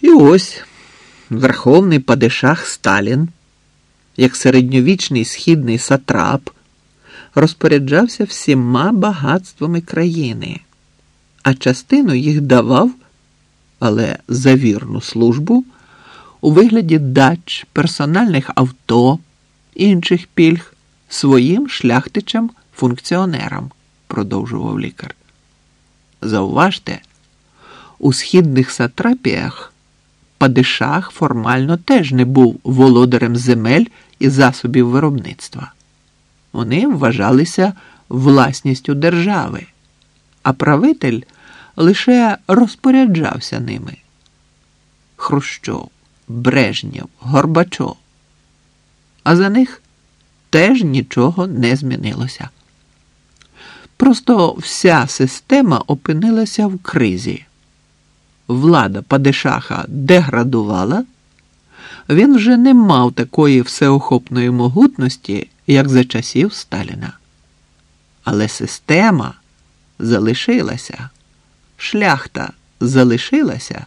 І ось верховний падишах Сталін, як середньовічний східний сатрап, розпоряджався всіма багатствами країни, а частину їх давав, але за вірну службу, у вигляді дач, персональних авто, інших пільг своїм шляхтичам функціонерам, продовжував лікар. Зауважте, у східних сатрапіях падишах формально теж не був володарем земель і засобів виробництва. Вони вважалися власністю держави, а правитель лише розпоряджався ними. Хрущов, Брежнєв, Горбачов. А за них теж нічого не змінилося. Просто вся система опинилася в кризі. Влада Падишаха деградувала, він вже не мав такої всеохопної могутності, як за часів Сталіна. Але система залишилася, шляхта залишилася.